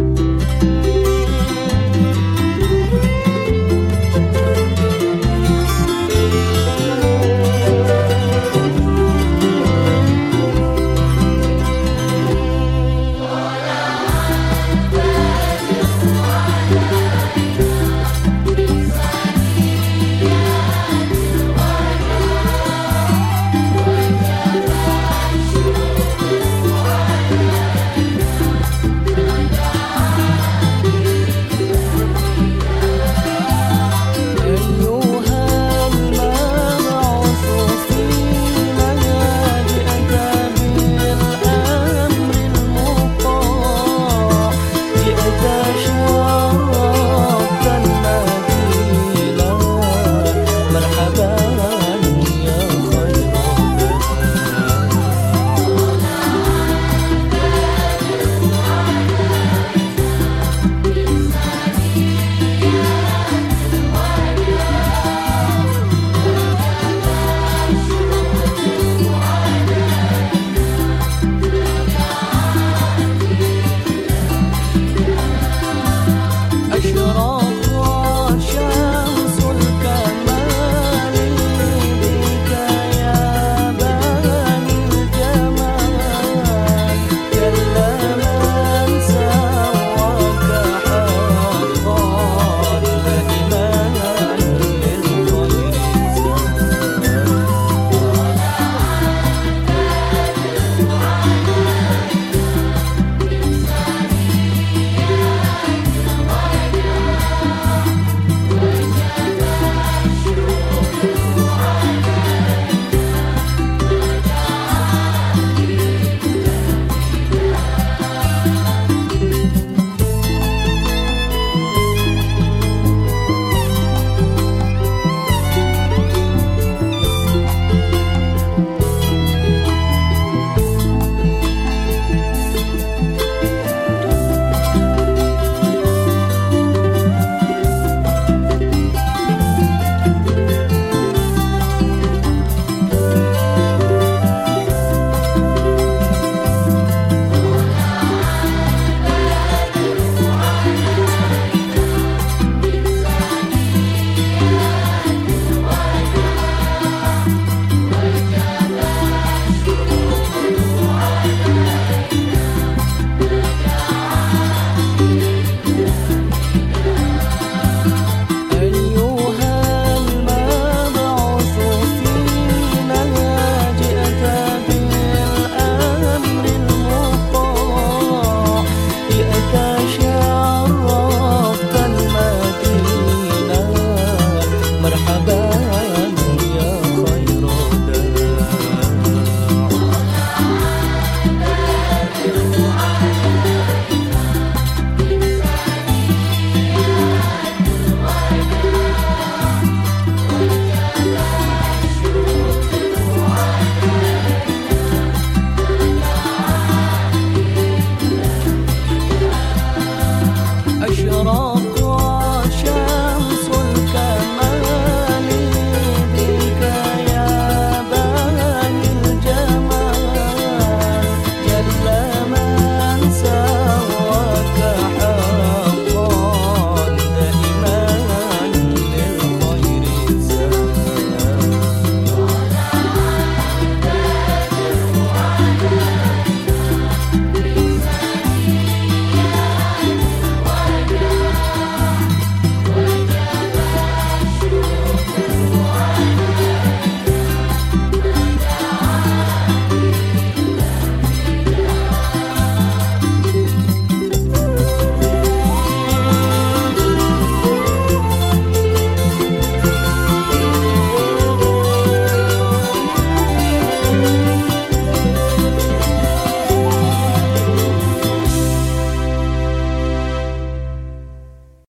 Bye.